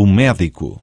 o médico.